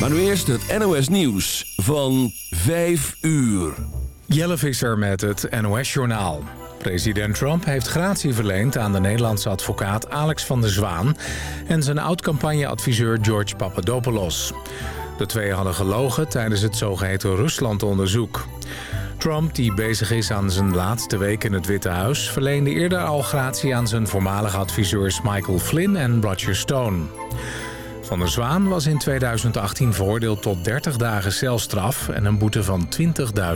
Maar nu eerst het NOS Nieuws van 5 uur. Jelle Visser met het NOS-journaal. President Trump heeft gratie verleend aan de Nederlandse advocaat Alex van der Zwaan... en zijn oud-campagneadviseur George Papadopoulos. De twee hadden gelogen tijdens het zogeheten Rusland-onderzoek. Trump, die bezig is aan zijn laatste week in het Witte Huis... verleende eerder al gratie aan zijn voormalige adviseurs Michael Flynn en Roger Stone. Van der Zwaan was in 2018 veroordeeld tot 30 dagen celstraf... en een boete van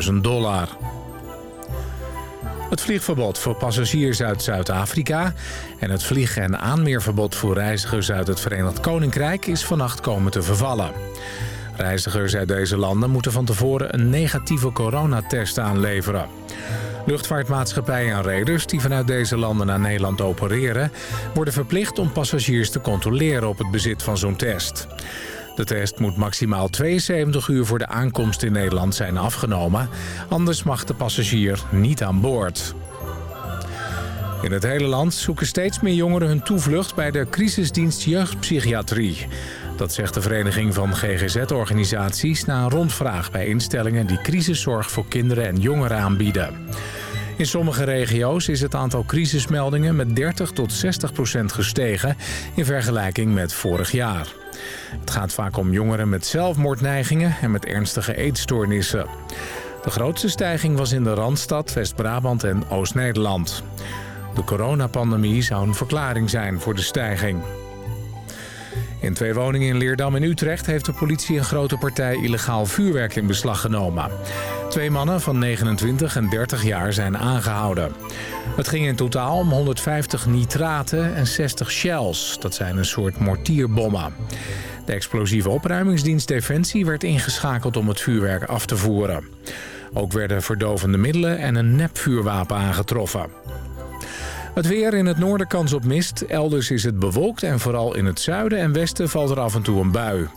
20.000 dollar. Het vliegverbod voor passagiers uit Zuid-Afrika... en het vlieg- en aanmeerverbod voor reizigers uit het Verenigd Koninkrijk... is vannacht komen te vervallen. Reizigers uit deze landen moeten van tevoren een negatieve coronatest aanleveren. Luchtvaartmaatschappijen en reders die vanuit deze landen naar Nederland opereren... worden verplicht om passagiers te controleren op het bezit van zo'n test. De test moet maximaal 72 uur voor de aankomst in Nederland zijn afgenomen. Anders mag de passagier niet aan boord. In het hele land zoeken steeds meer jongeren hun toevlucht bij de crisisdienst jeugdpsychiatrie. Dat zegt de Vereniging van GGZ-organisaties na een rondvraag bij instellingen die crisiszorg voor kinderen en jongeren aanbieden. In sommige regio's is het aantal crisismeldingen met 30 tot 60 procent gestegen in vergelijking met vorig jaar. Het gaat vaak om jongeren met zelfmoordneigingen en met ernstige eetstoornissen. De grootste stijging was in de Randstad, West-Brabant en Oost-Nederland. De coronapandemie zou een verklaring zijn voor de stijging. In twee woningen in Leerdam en Utrecht heeft de politie een grote partij illegaal vuurwerk in beslag genomen. Twee mannen van 29 en 30 jaar zijn aangehouden. Het ging in totaal om 150 nitraten en 60 shells. Dat zijn een soort mortierbommen. De explosieve opruimingsdienst Defensie werd ingeschakeld om het vuurwerk af te voeren. Ook werden verdovende middelen en een nepvuurwapen aangetroffen. Het weer in het noorden kans op mist. Elders is het bewolkt en vooral in het zuiden en westen valt er af en toe een bui.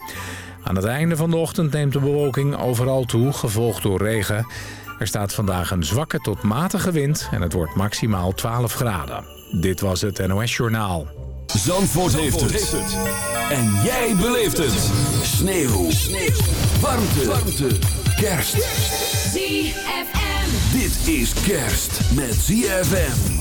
Aan het einde van de ochtend neemt de bewolking overal toe, gevolgd door regen. Er staat vandaag een zwakke tot matige wind en het wordt maximaal 12 graden. Dit was het NOS Journaal. Zandvoort, heeft, het. En jij beleeft het. Sneeuw. Sneeuw. Warmte. Warmte. Kerst. ZFM. Dit is kerst met ZFM.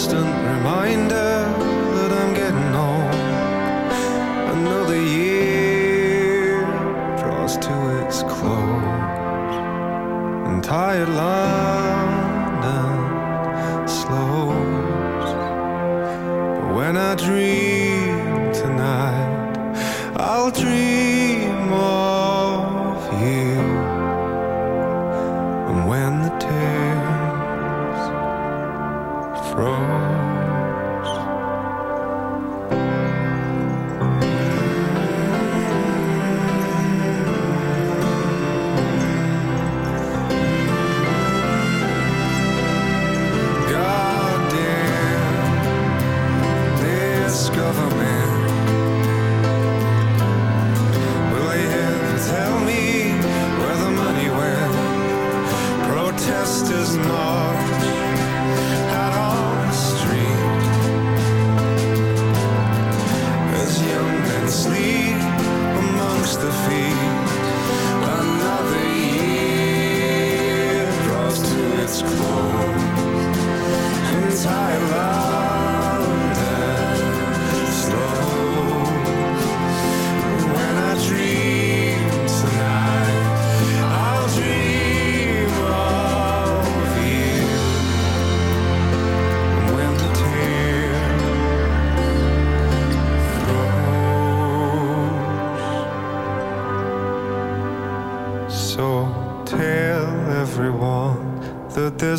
constant reminder.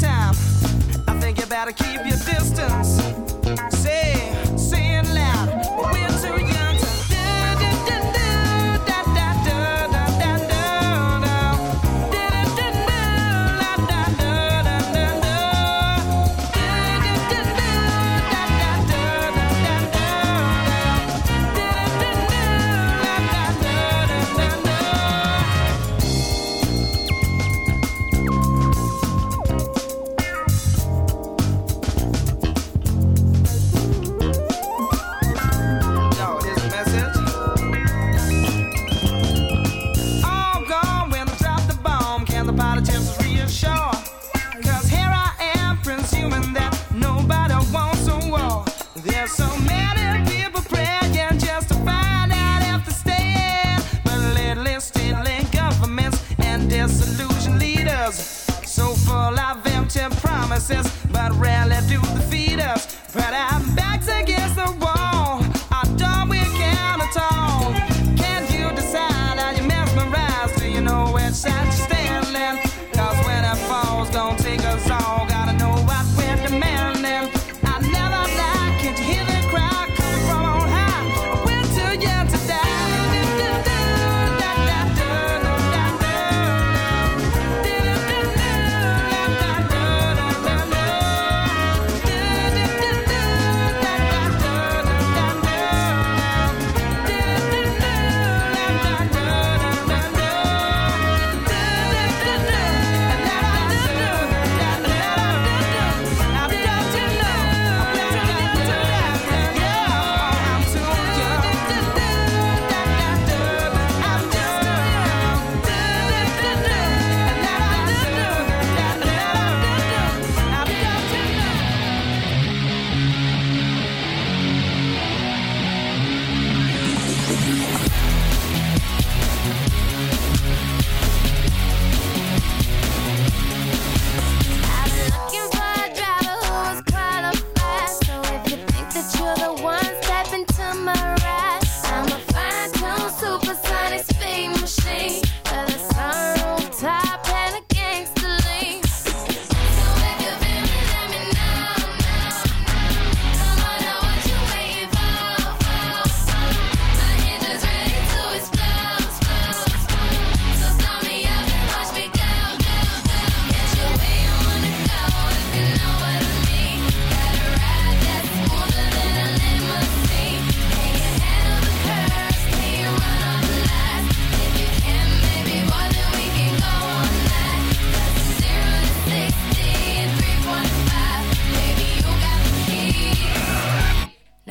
time. I think you better keep your distance.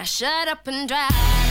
shut up and drive.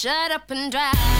shut up and drive.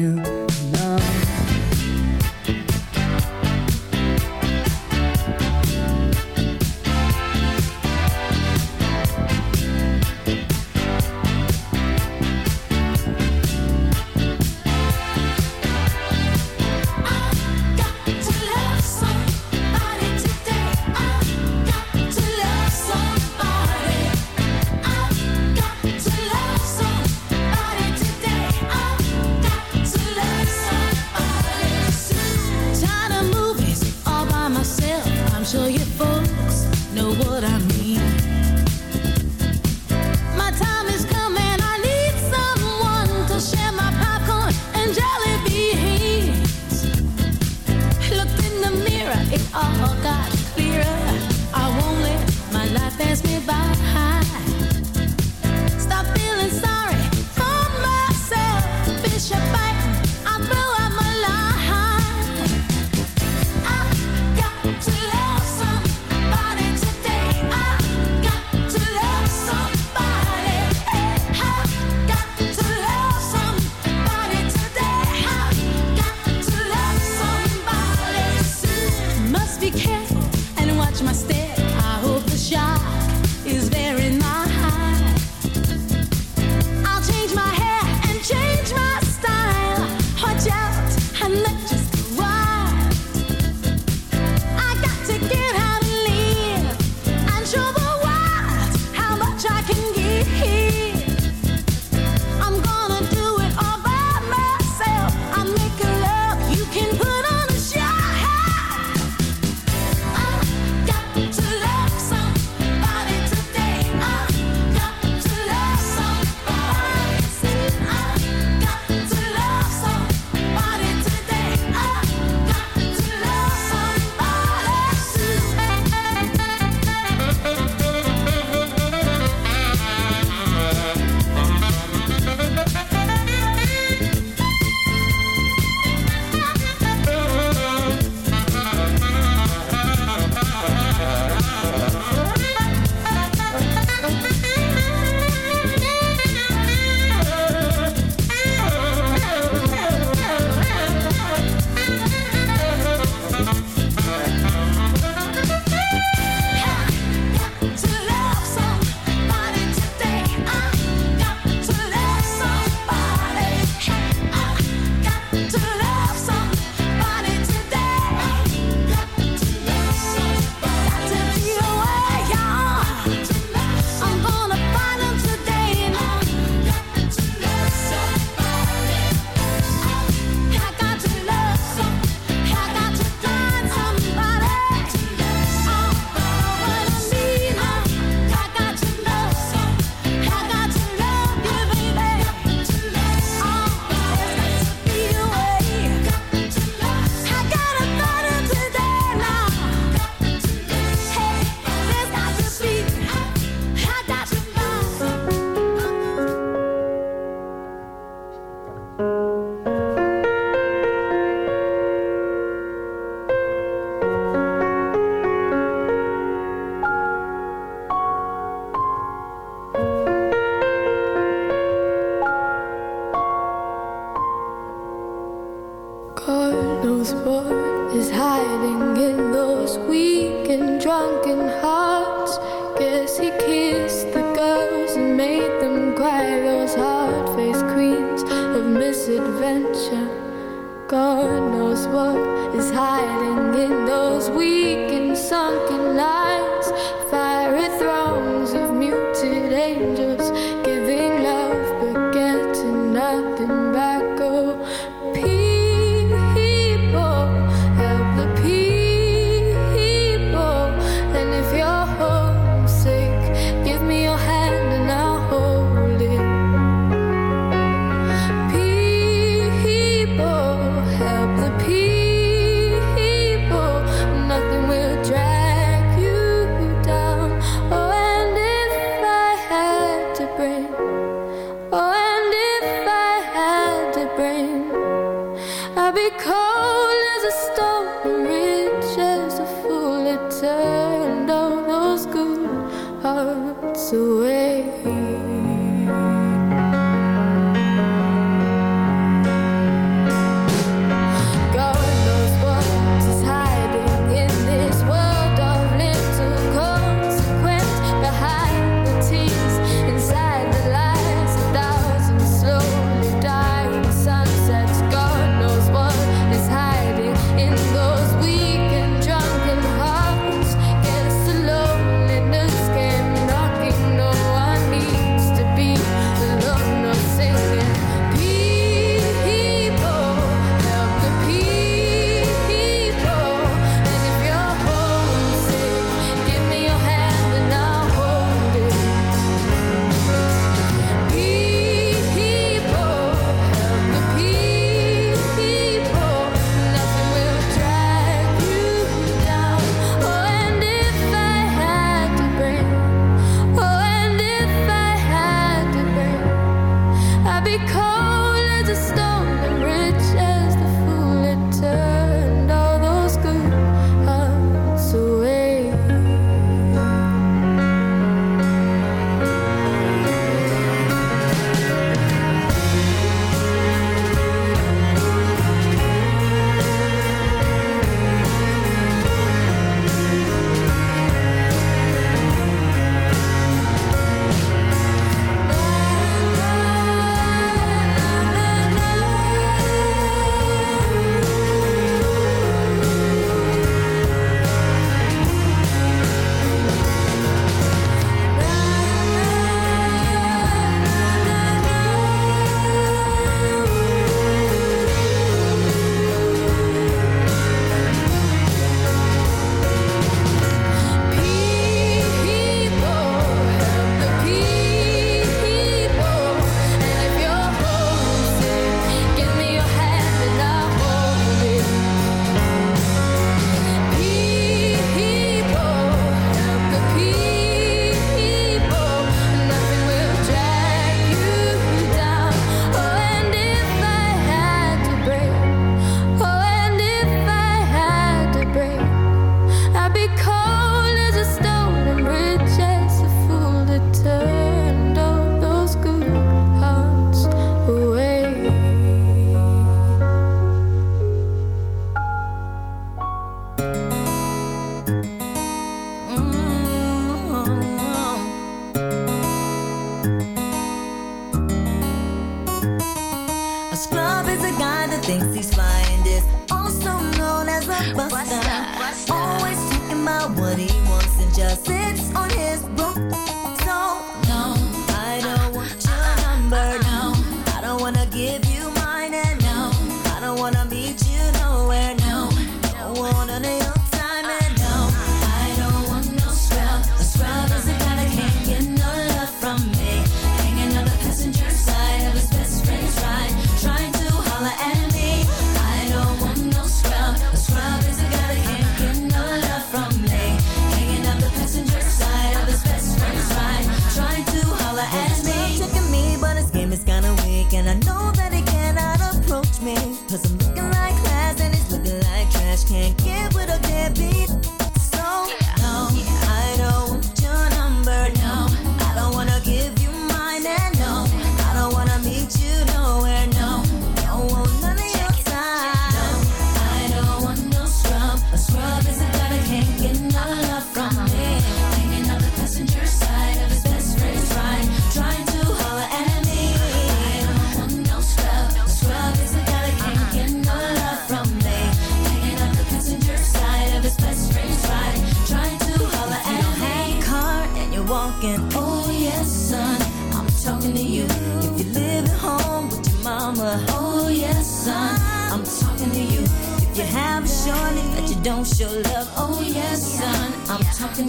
Away.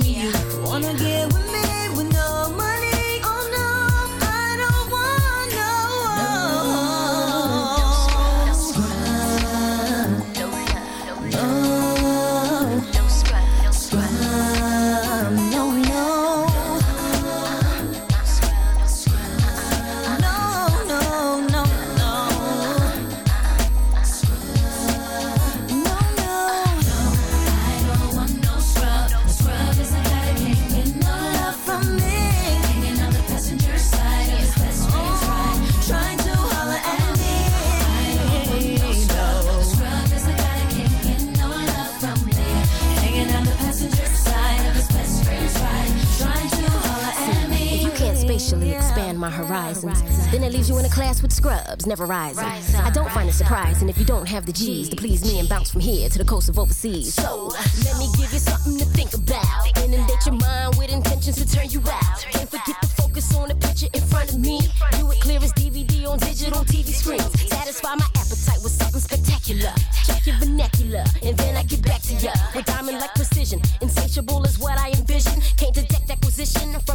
To you. With never rising. I don't find it surprising if you don't have the G's to please me and bounce from here to the coast of overseas. So let me give you something to think about. Inundate your mind with intentions to turn you out. Don't forget to focus on the picture in front of me. Do it clear as DVD on digital TV screens. Satisfy my appetite with something spectacular. Check your vernacular, and then I get back to ya with diamond like precision. Insatiable is what I envision. Can't detect acquisition from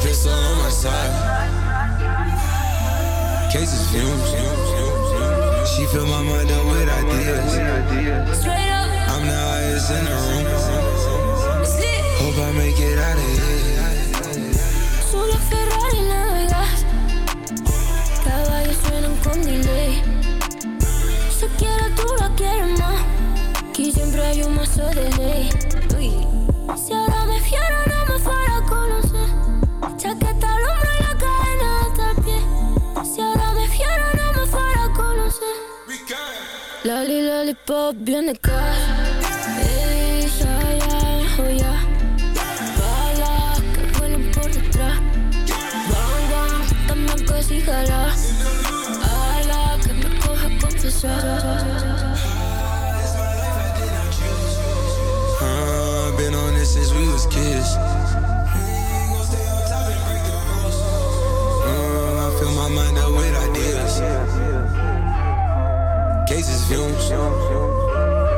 pistol on my side. Cases fumes. She fill my mind up with ideas. I'm the highest in the room. Hope I make it out of here. Solo Ferrari navegas. Caballos suenan con delay. Se quiere tú la quieres más. Aquí siempre hay un mazo de ley. Si lollipop, bien de casa.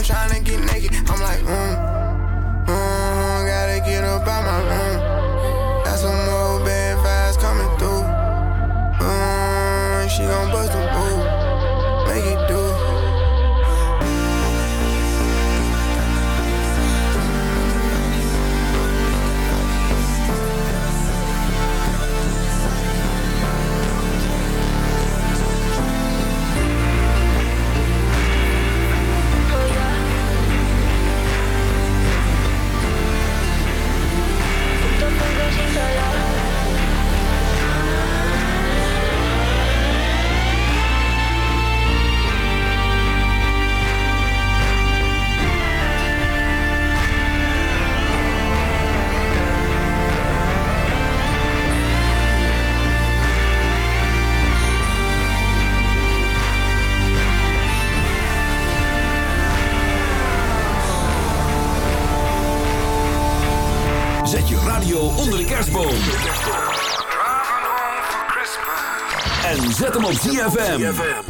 Tryna get naked. I'm like, mm, mm, gotta get up out my room. ZFM.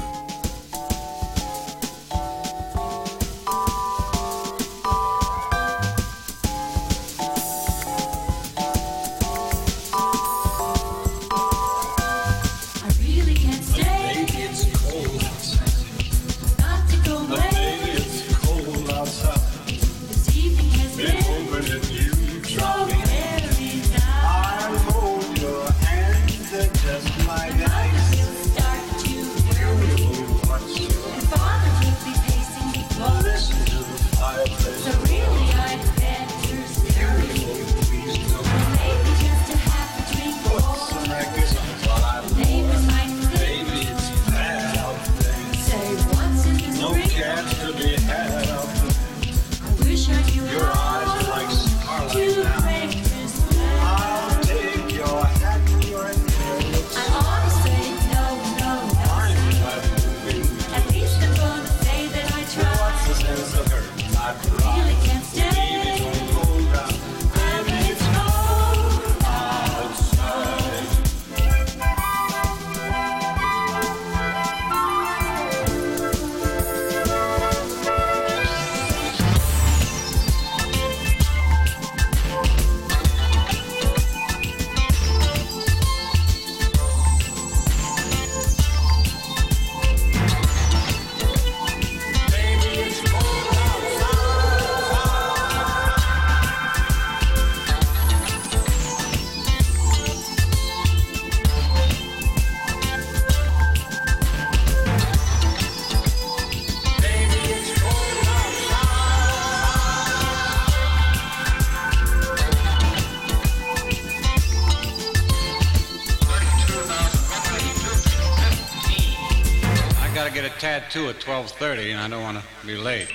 Tattoo at 12:30, and I don't want to be late.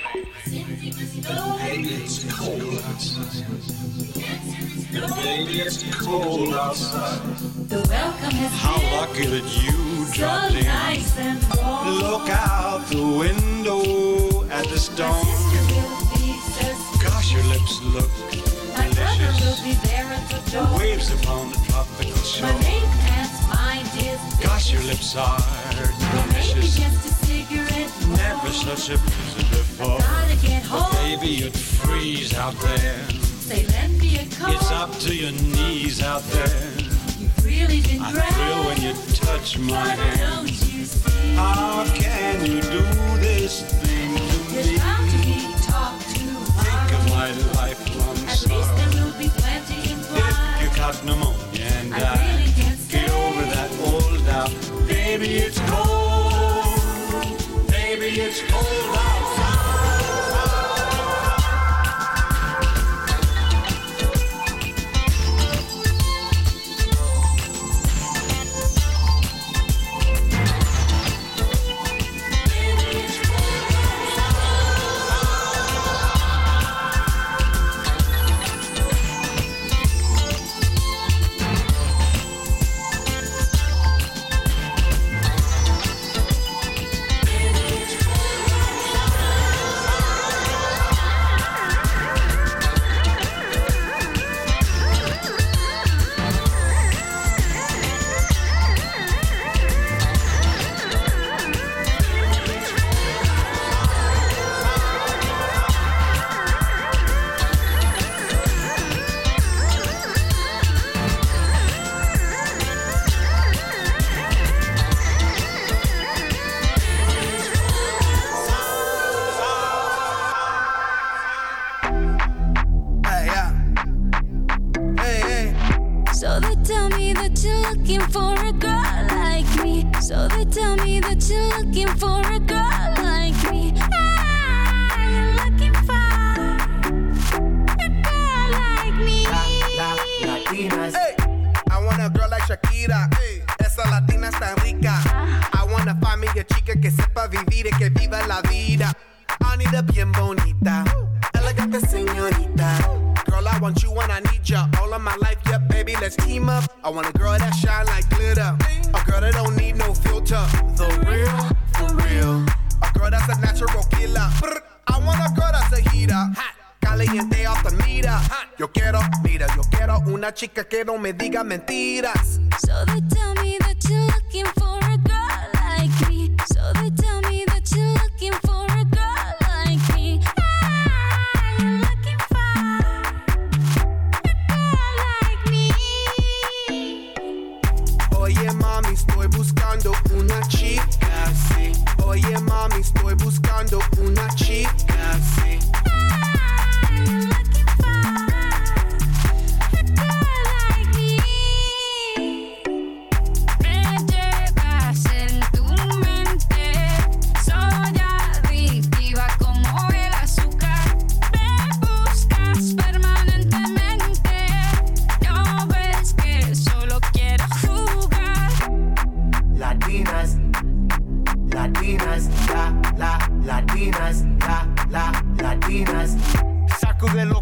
Baby, it's cold outside. The welcome has How been lucky that you so dropped in. nice and warm. Look out the window at the storm. sister will be so Gosh, your lips look My brother will delicious. be there at the door. Waves upon the tropical My shore. main aunt's mind is Gosh, your lips are Well, maybe delicious. Never such a blizzard before. But baby, you'd freeze out there. Say, lend me a coat. It's up to your knees out there. You've really been I great. thrill when you touch my But hand. don't you see? How can you do this thing to There's me? bound to be talk tomorrow. Think of my lifelong At least there will be plenty implied. If you caught pneumonia and I died, really can't get over that old doubt. Baby, it's cold. It's cold outside. Esa latina está rica. I wanna find me a chica que sepa vivir y que viva la vida. Anita bien bonita, elegante señorita. Girl, I want you and I need ya all of my life. Yeah, baby, let's team up. I want a girl that shine like glitter, a girl that don't need no filter. The real, for real. A girl that's a natural killer. I want a girl that's a heater. Hot. Caliente off the mira. Yo quiero, mira, yo quiero una chica que no me diga mentiras. So they tell me that you're looking for a girl like me. So they tell me that you're looking for a girl like me. Ah, you're looking for a girl like me. Oye mami, estoy buscando una chica, sí. Oye mami, estoy buscando una chica, sí.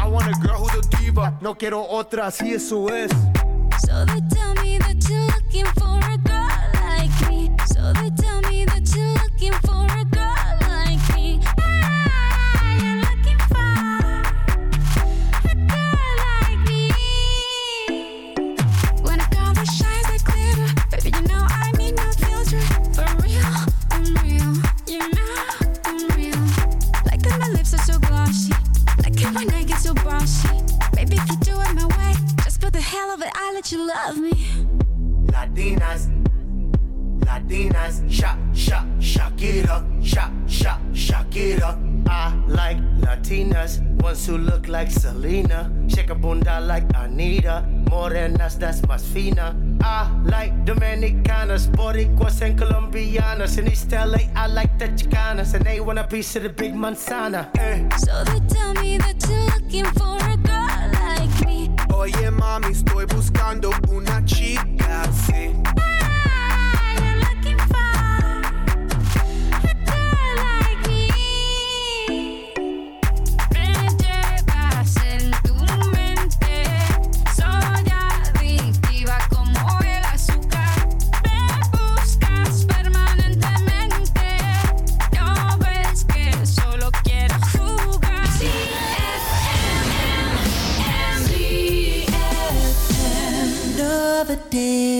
I want a girl who's a diva, no quiero otra, así eso es. So they tell me that you're looking for a girl like me. So they tell Latinas, Latinas, shak, shak, Shakira, shak, shak, Shakira. I like Latinas, ones who look like Selena, shake a bunda like Anitta, morenas that's más fina. I like Dominicanas, Boricuas and Colombianas. In East LA, I like the Chicanas, and they want a piece of the big manzana. Eh. So they tell me that you're looking for a. Oye mami, estoy buscando una chica, sí. Day